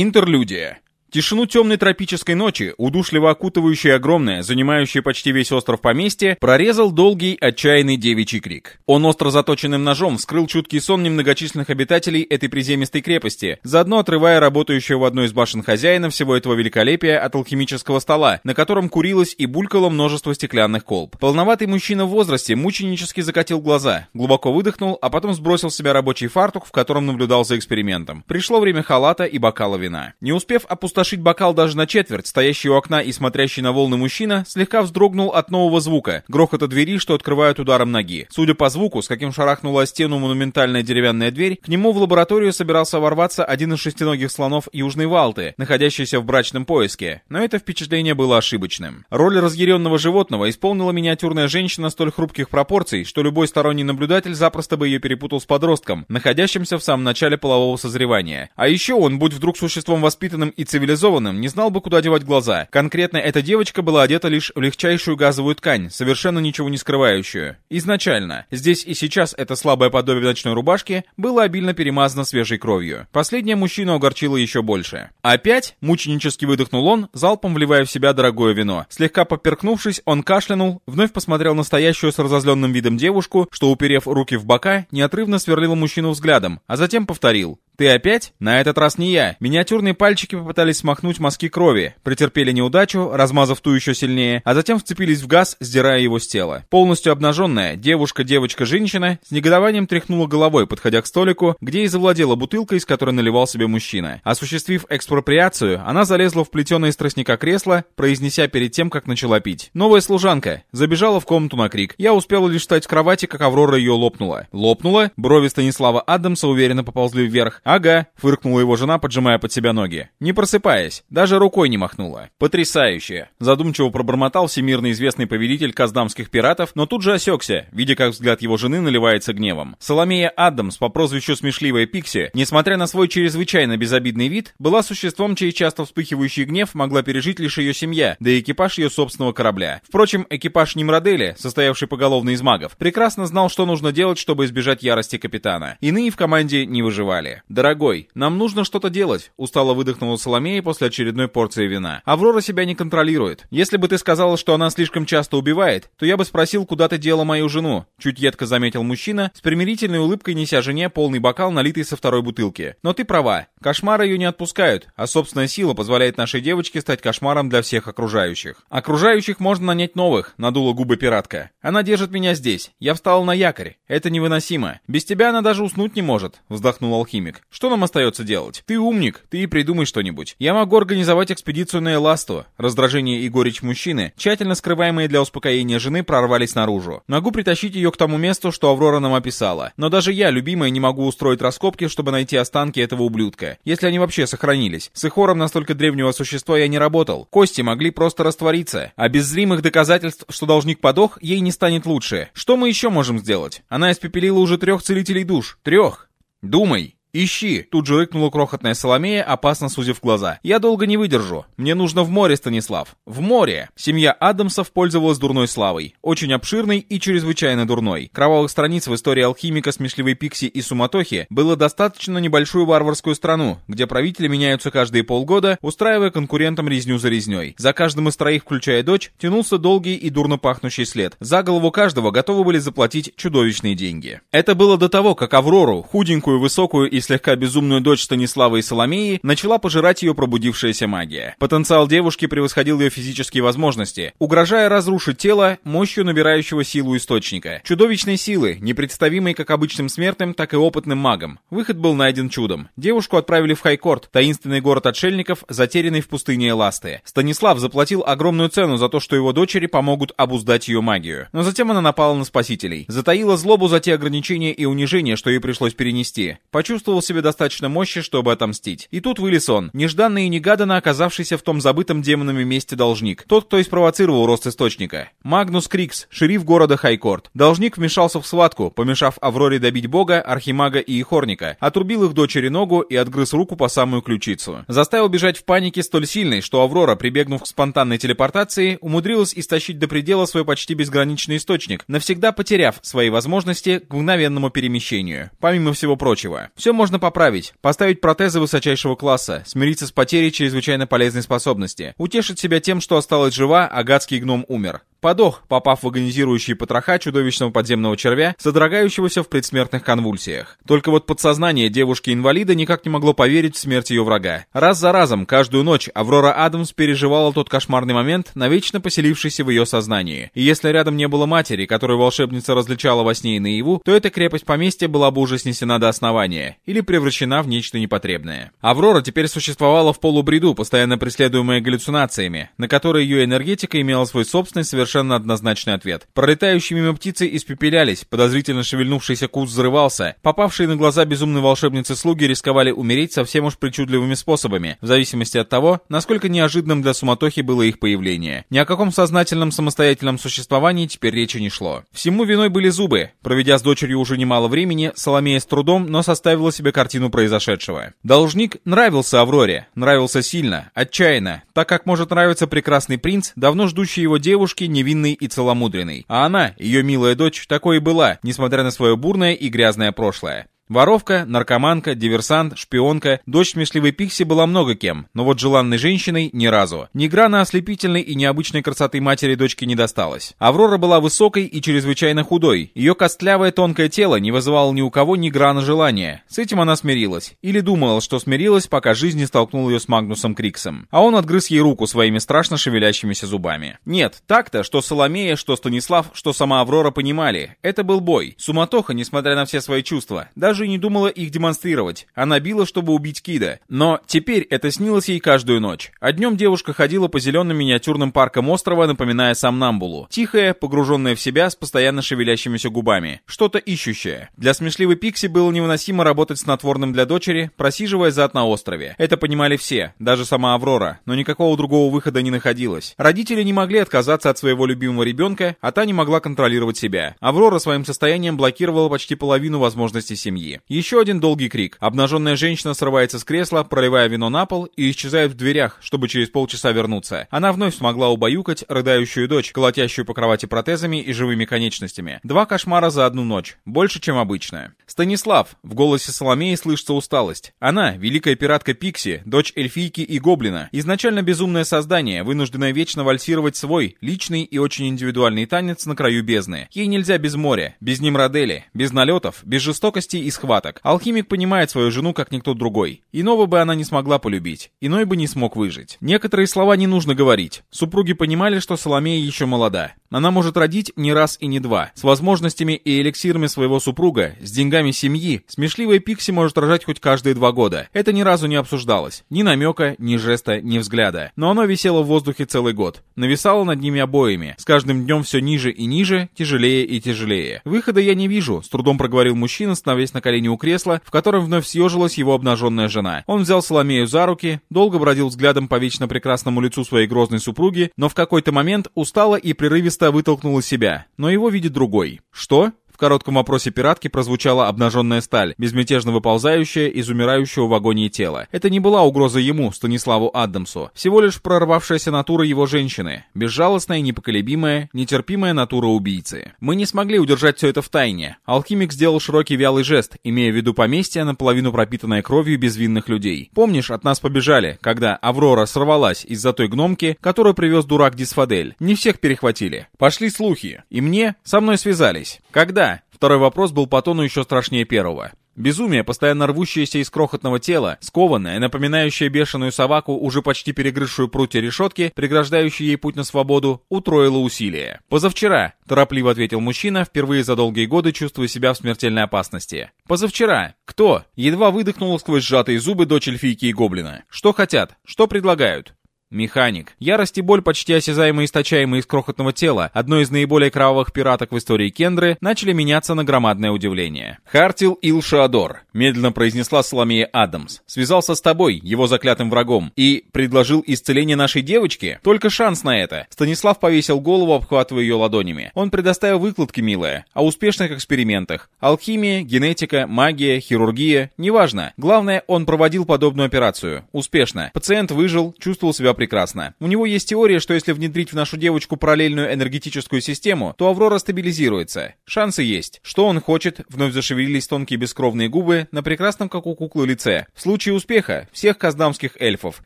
Интерлюдия. Тишину темной тропической ночи, удушливо окутывающей огромное, занимающее почти весь остров поместье, прорезал долгий, отчаянный девичий крик. Он остро заточенным ножом вскрыл чуткий сон немногочисленных обитателей этой приземистой крепости, заодно отрывая работающего в одной из башен хозяина всего этого великолепия от алхимического стола, на котором курилось и булькало множество стеклянных колб. Полноватый мужчина в возрасте мученически закатил глаза, глубоко выдохнул, а потом сбросил с себя рабочий фартук, в котором наблюдал за экспериментом. Пришло время халата и бокала вина. Не успев опустошить опустошить бокал даже на четверть, стоящий у окна и смотрящий на волны мужчина слегка вздрогнул от нового звука, грохота двери, что открывают ударом ноги. Судя по звуку, с каким шарахнула стену монументальная деревянная дверь, к нему в лабораторию собирался ворваться один из шестиногих слонов Южной Валты, находящийся в брачном поиске. Но это впечатление было ошибочным. Роль разъяренного животного исполнила миниатюрная женщина столь хрупких пропорций, что любой сторонний наблюдатель запросто бы ее перепутал с подростком, находящимся в самом начале полового созревания. А еще он, будь вдруг существом воспитанным и цивилизованным, цивилизованным, не знал бы, куда девать глаза. Конкретно эта девочка была одета лишь в легчайшую газовую ткань, совершенно ничего не скрывающую. Изначально, здесь и сейчас это слабое подобие ночной рубашки было обильно перемазано свежей кровью. Последнее мужчину огорчило еще больше. Опять, мученически выдохнул он, залпом вливая в себя дорогое вино. Слегка поперкнувшись, он кашлянул, вновь посмотрел на стоящую с разозленным видом девушку, что, уперев руки в бока, неотрывно сверлила мужчину взглядом, а затем повторил. «Ты опять? На этот раз не я». Миниатюрные пальчики попытались смахнуть мазки крови, претерпели неудачу, размазав ту еще сильнее, а затем вцепились в газ, сдирая его с тела. Полностью обнаженная, девушка-девочка-женщина с негодованием тряхнула головой, подходя к столику, где и завладела бутылкой, из которой наливал себе мужчина. Осуществив экспроприацию, она залезла в плетеное из тростника кресло, произнеся перед тем, как начала пить. Новая служанка. Забежала в комнату на крик. Я успела лишь встать с кровати, как Аврора ее лопнула. Лопнула? Брови Станислава Адамса уверенно поползли вверх. «Ага», — фыркнула его жена, поджимая под себя ноги. Не просыпаясь, даже рукой не махнула. «Потрясающе!» Задумчиво пробормотал всемирно известный повелитель каздамских пиратов, но тут же осекся, видя, как взгляд его жены наливается гневом. Соломея Адамс по прозвищу Смешливая Пикси, несмотря на свой чрезвычайно безобидный вид, была существом, чей часто вспыхивающий гнев могла пережить лишь ее семья, да и экипаж ее собственного корабля. Впрочем, экипаж Немродели, состоявший поголовно из магов, прекрасно знал, что нужно делать, чтобы избежать ярости капитана. Иные в команде не выживали. «Дорогой, нам нужно что-то делать», — устало выдохнула Соломея после очередной порции вина. «Аврора себя не контролирует. Если бы ты сказала, что она слишком часто убивает, то я бы спросил, куда ты дела мою жену», — чуть едко заметил мужчина, с примирительной улыбкой неся жене полный бокал, налитый со второй бутылки. «Но ты права. Кошмары ее не отпускают, а собственная сила позволяет нашей девочке стать кошмаром для всех окружающих. Окружающих можно нанять новых», — надула губы пиратка. «Она держит меня здесь. Я встал на якорь. Это невыносимо. Без тебя она даже уснуть не может», — вздохнул алхимик. Что нам остается делать? Ты умник, ты и придумай что-нибудь. Я могу организовать экспедицию на Эласту. Раздражение и горечь мужчины, тщательно скрываемые для успокоения жены, прорвались наружу. Могу притащить ее к тому месту, что Аврора нам описала. Но даже я, любимая, не могу устроить раскопки, чтобы найти останки этого ублюдка. Если они вообще сохранились. С Ихором настолько древнего существа я не работал. Кости могли просто раствориться. А без зримых доказательств, что должник подох, ей не станет лучше. Что мы еще можем сделать? Она испепелила уже трех целителей душ. Трех. Думай. «Ищи!» — тут же рыкнула крохотная Соломея, опасно сузив глаза. «Я долго не выдержу. Мне нужно в море, Станислав. В море!» Семья Адамсов пользовалась дурной славой. Очень обширной и чрезвычайно дурной. Кровавых страниц в истории алхимика, смешливой Пикси и Суматохи было достаточно небольшую варварскую страну, где правители меняются каждые полгода, устраивая конкурентам резню за резней. За каждым из троих, включая дочь, тянулся долгий и дурно пахнущий след. За голову каждого готовы были заплатить чудовищные деньги. Это было до того, как Аврору, худенькую, высокую и и слегка безумную дочь Станислава и Соломеи, начала пожирать ее пробудившаяся магия. Потенциал девушки превосходил ее физические возможности, угрожая разрушить тело мощью набирающего силу источника. Чудовищной силы, непредставимой как обычным смертным, так и опытным магам. Выход был найден чудом. Девушку отправили в Хайкорт, таинственный город отшельников, затерянный в пустыне Эласты. Станислав заплатил огромную цену за то, что его дочери помогут обуздать ее магию. Но затем она напала на спасителей. Затаила злобу за те ограничения и унижения, что ей пришлось перенести. Почувствовав почувствовал себе достаточно мощи, чтобы отомстить. И тут вылез он, нежданно и негаданно оказавшийся в том забытом демонами месте должник. Тот, кто и спровоцировал рост источника. Магнус Крикс, шериф города Хайкорт. Должник вмешался в схватку, помешав Авроре добить бога, архимага и ихорника, отрубил их дочери ногу и отгрыз руку по самую ключицу. Заставил бежать в панике столь сильной, что Аврора, прибегнув к спонтанной телепортации, умудрилась истощить до предела свой почти безграничный источник, навсегда потеряв свои возможности к мгновенному перемещению. Помимо всего прочего. Все можно поправить, поставить протезы высочайшего класса, смириться с потерей чрезвычайно полезной способности, утешить себя тем, что осталась жива, а гадский гном умер. Подох, попав в агонизирующие потроха чудовищного подземного червя, содрогающегося в предсмертных конвульсиях. Только вот подсознание девушки-инвалида никак не могло поверить в смерть ее врага. Раз за разом, каждую ночь, Аврора Адамс переживала тот кошмарный момент, навечно поселившийся в ее сознании. И если рядом не было матери, которую волшебница различала во сне и наяву, то эта крепость поместья была бы уже снесена до основания, или превращена в нечто непотребное. Аврора теперь существовала в полубреду, постоянно преследуемая галлюцинациями, на которые ее энергетика имела свой собственный совершенно совершенно однозначный ответ. Пролетающие мимо птицы испепелялись, подозрительно шевельнувшийся куст взрывался, попавшие на глаза безумной волшебницы слуги рисковали умереть совсем уж причудливыми способами, в зависимости от того, насколько неожиданным для суматохи было их появление. Ни о каком сознательном самостоятельном существовании теперь речи не шло. Всему виной были зубы. Проведя с дочерью уже немало времени, Соломея с трудом, но составила себе картину произошедшего. Должник нравился Авроре, нравился сильно, отчаянно, так как может нравиться прекрасный принц, давно ждущий его девушки, невинной и целомудренной. А она, ее милая дочь, такой и была, несмотря на свое бурное и грязное прошлое. Воровка, наркоманка, диверсант, шпионка, дочь смешливой Пикси была много кем, но вот желанной женщиной ни разу. Ни грана ослепительной и необычной красоты матери дочки не досталось. Аврора была высокой и чрезвычайно худой. Ее костлявое тонкое тело не вызывало ни у кого ни грана желания. С этим она смирилась. Или думала, что смирилась, пока жизнь не столкнула ее с Магнусом Криксом. А он отгрыз ей руку своими страшно шевелящимися зубами. Нет, так-то, что Соломея, что Станислав, что сама Аврора понимали. Это был бой. Суматоха, несмотря на все свои чувства. Даже даже не думала их демонстрировать. Она била, чтобы убить Кида. Но теперь это снилось ей каждую ночь. А днем девушка ходила по зеленым миниатюрным паркам острова, напоминая Самнамбулу. Тихая, погруженная в себя, с постоянно шевелящимися губами. Что-то ищущее. Для смешливой Пикси было невыносимо работать снотворным для дочери, просиживая зад на острове. Это понимали все, даже сама Аврора, но никакого другого выхода не находилось. Родители не могли отказаться от своего любимого ребенка, а та не могла контролировать себя. Аврора своим состоянием блокировала почти половину возможностей семьи семьи. Еще один долгий крик. Обнаженная женщина срывается с кресла, проливая вино на пол и исчезает в дверях, чтобы через полчаса вернуться. Она вновь смогла убаюкать рыдающую дочь, колотящую по кровати протезами и живыми конечностями. Два кошмара за одну ночь. Больше, чем обычно. Станислав. В голосе Соломеи слышится усталость. Она, великая пиратка Пикси, дочь эльфийки и гоблина. Изначально безумное создание, вынужденное вечно вальсировать свой, личный и очень индивидуальный танец на краю бездны. Ей нельзя без моря, без Немродели, без налетов, без жестокости и схваток. Алхимик понимает свою жену как никто другой. Иного бы она не смогла полюбить, иной бы не смог выжить. Некоторые слова не нужно говорить. Супруги понимали, что Соломея еще молода. Она может родить не раз и не два. С возможностями и эликсирами своего супруга, с деньгами семьи, смешливая Пикси может рожать хоть каждые два года. Это ни разу не обсуждалось. Ни намека, ни жеста, ни взгляда. Но оно висело в воздухе целый год. Нависало над ними обоими. С каждым днем все ниже и ниже, тяжелее и тяжелее. Выхода я не вижу, с трудом проговорил мужчина, становясь на колени у кресла, в котором вновь съежилась его обнаженная жена. Он взял Соломею за руки, долго бродил взглядом по вечно прекрасному лицу своей грозной супруги, но в какой-то момент устало и прерывисто вытолкнул из себя. Но его видит другой. Что? В коротком вопросе пиратки прозвучала обнаженная сталь, безмятежно выползающая из умирающего в агонии тела. Это не была угроза ему, Станиславу Адамсу, всего лишь прорвавшаяся натура его женщины, безжалостная, непоколебимая, нетерпимая натура убийцы. Мы не смогли удержать все это в тайне. Алхимик сделал широкий вялый жест, имея в виду поместье, наполовину пропитанное кровью безвинных людей. Помнишь, от нас побежали, когда Аврора сорвалась из-за той гномки, которую привез дурак Дисфадель. Не всех перехватили. Пошли слухи. И мне, со мной связались. Когда? Второй вопрос был по тону еще страшнее первого. Безумие, постоянно рвущееся из крохотного тела, скованное, напоминающее бешеную собаку, уже почти перегрызшую прутья решетки, преграждающие ей путь на свободу, утроило усилия. «Позавчера», — торопливо ответил мужчина, впервые за долгие годы чувствуя себя в смертельной опасности. «Позавчера. Кто?» Едва выдохнула сквозь сжатые зубы дочь эльфийки и гоблина. «Что хотят? Что предлагают?» Механик. Ярость и боль, почти осязаемо источаемые из крохотного тела, одной из наиболее кровавых пираток в истории Кендры, начали меняться на громадное удивление. «Хартил Илшадор», — медленно произнесла Соломея Адамс, — «связался с тобой, его заклятым врагом, и предложил исцеление нашей девочки? Только шанс на это». Станислав повесил голову, обхватывая ее ладонями. Он предоставил выкладки, милая, о успешных экспериментах. Алхимия, генетика, магия, хирургия, неважно. Главное, он проводил подобную операцию. Успешно. Пациент выжил, чувствовал себя прекрасно. У него есть теория, что если внедрить в нашу девочку параллельную энергетическую систему, то Аврора стабилизируется. Шансы есть. Что он хочет? Вновь зашевелились тонкие бескровные губы на прекрасном, как у куклы, лице. В случае успеха, всех каздамских эльфов,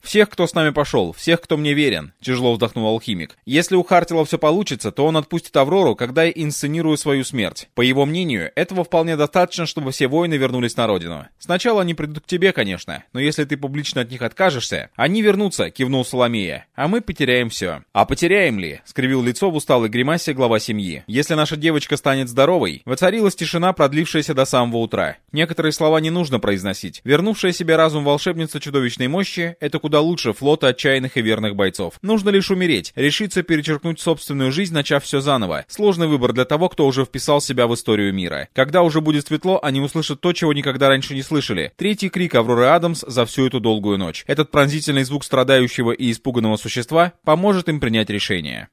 всех, кто с нами пошел, всех, кто мне верен, тяжело вздохнул алхимик. Если у Хартила все получится, то он отпустит Аврору, когда я инсценирую свою смерть. По его мнению, этого вполне достаточно, чтобы все воины вернулись на родину. Сначала они придут к тебе, конечно, но если ты публично от них откажешься, они вернутся, кивнул Соломея, а мы потеряем все. А потеряем ли? скривил лицо в усталой гримасе глава семьи. Если наша девочка станет здоровой, воцарилась тишина, продлившаяся до самого утра. Некоторые слова не нужно произносить. Вернувшая себе разум волшебница чудовищной мощи — это куда лучше флота отчаянных и верных бойцов. Нужно лишь умереть, решиться перечеркнуть собственную жизнь, начав все заново. Сложный выбор для того, кто уже вписал себя в историю мира. Когда уже будет светло, они услышат то, чего никогда раньше не слышали. Третий крик Авроры Адамс за всю эту долгую ночь. Этот пронзительный звук страдающего и испуганного существа поможет им принять решение.